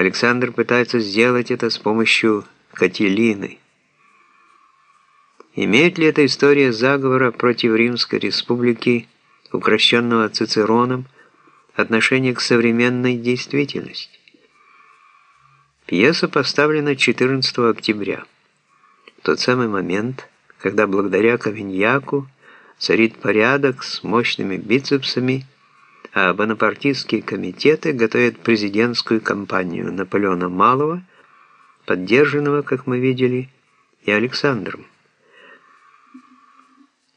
Александр пытается сделать это с помощью Кателины. Имеет ли эта история заговора против Римской республики, укращенного Цицероном, отношение к современной действительности? Пьеса поставлена 14 октября, в тот самый момент, когда благодаря Кавиньяку царит порядок с мощными бицепсами, а бонапартистские комитеты готовят президентскую кампанию Наполеона Малого, поддержанного, как мы видели, и Александром.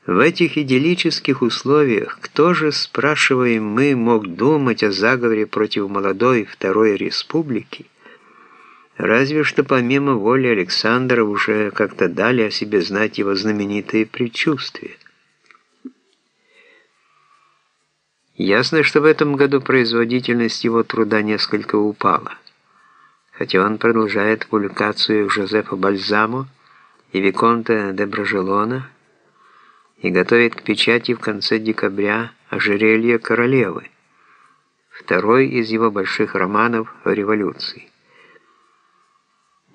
В этих идиллических условиях кто же, спрашиваем мы, мог думать о заговоре против молодой Второй Республики, разве что помимо воли Александра уже как-то дали о себе знать его знаменитые предчувствия. Ясно, что в этом году производительность его труда несколько упала, хотя он продолжает публикацию Жозефа Бальзамо и Виконта де Брожелона, и готовит к печати в конце декабря «Ожерелье королевы», второй из его больших романов о революции.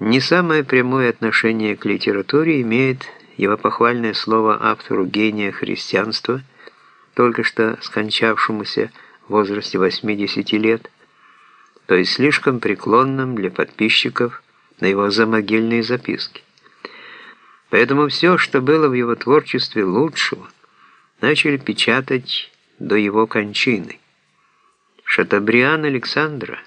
Не самое прямое отношение к литературе имеет его похвальное слово автору гения христианства, только что скончавшемуся в возрасте 80 лет, то есть слишком преклонным для подписчиков на его замогильные записки. Поэтому все, что было в его творчестве лучшего, начали печатать до его кончины. Шатабриан Александра,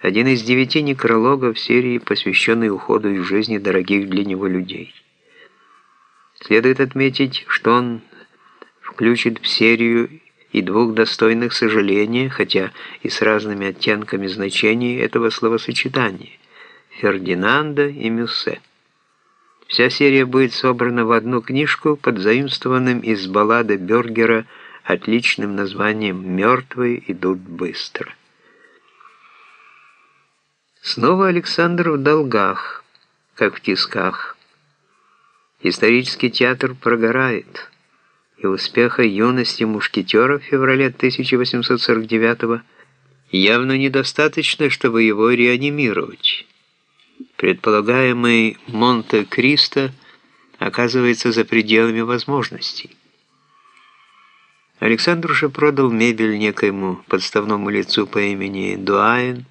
один из девяти некрологов серии, посвященной уходу из жизни дорогих для него людей. Следует отметить, что он включит в серию и двух достойных сожаления, хотя и с разными оттенками значений этого словосочетания – Фердинанда и Мюссе. Вся серия будет собрана в одну книжку под заимствованным из баллады Бергера отличным названием «Мертвые идут быстро». Снова Александр в долгах, как в тисках. Исторический театр прогорает, и успеха юности мушкетера в феврале 1849 явно недостаточно, чтобы его реанимировать. Предполагаемый Монте-Кристо оказывается за пределами возможностей. Александр уже продал мебель некоему подставному лицу по имени Дуаен.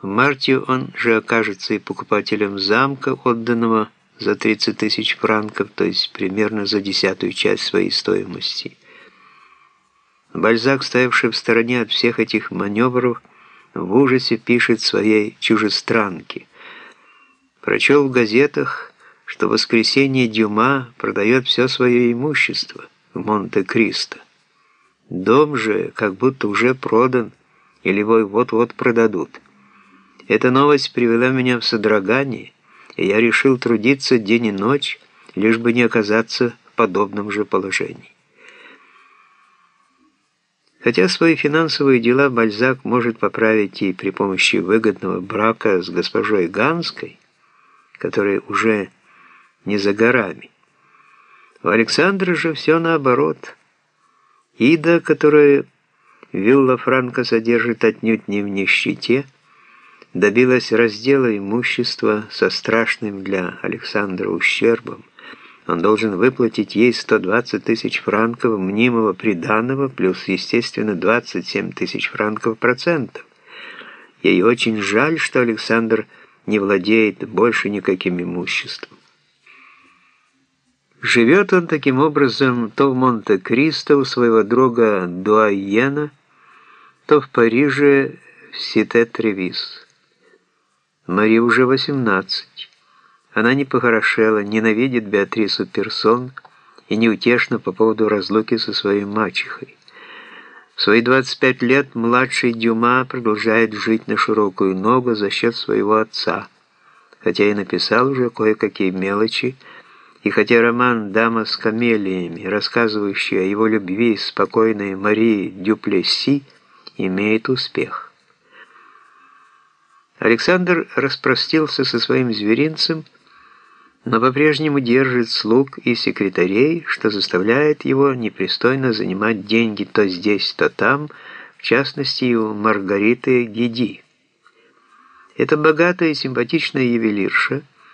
В марте он же окажется и покупателем замка, отданного за 30 тысяч франков, то есть примерно за десятую часть своей стоимости. Бальзак, стоявший в стороне от всех этих маневров, в ужасе пишет своей чужестранке – Прочел в газетах, что воскресенье Дюма продает все свое имущество в Монте-Кристо. Дом же как будто уже продан, или его вот-вот продадут. Эта новость привела меня в содрогание, и я решил трудиться день и ночь, лишь бы не оказаться в подобном же положении. Хотя свои финансовые дела Бальзак может поправить и при помощи выгодного брака с госпожой Ганской, которые уже не за горами. У Александра же все наоборот. Ида, которая вилла Франко содержит отнюдь не в нищете, добилась раздела имущества со страшным для Александра ущербом. Он должен выплатить ей 120 тысяч франков мнимого приданого плюс, естественно, 27 тысяч франков процентов. Ей очень жаль, что Александр не владеет больше никаким имуществом. Живет он таким образом то в Монте-Кристо у своего друга Дуайена, то в Париже в Сите-Тревис. Мари уже 18. Она не похорошела, ненавидит Беатрису Персон и неутешна по поводу разлуки со своей мачехой. В свои 25 лет младший Дюма продолжает жить на широкую ногу за счет своего отца, хотя и написал уже кое-какие мелочи, и хотя роман «Дама с камелиями», рассказывающий о его любви спокойной Марии Дюплесси, имеет успех. Александр распростился со своим зверинцем, но по-прежнему держит слуг и секретарей, что заставляет его непристойно занимать деньги то здесь, то там, в частности, у Маргариты Гиди. Эта богатая и симпатичная ювелирша –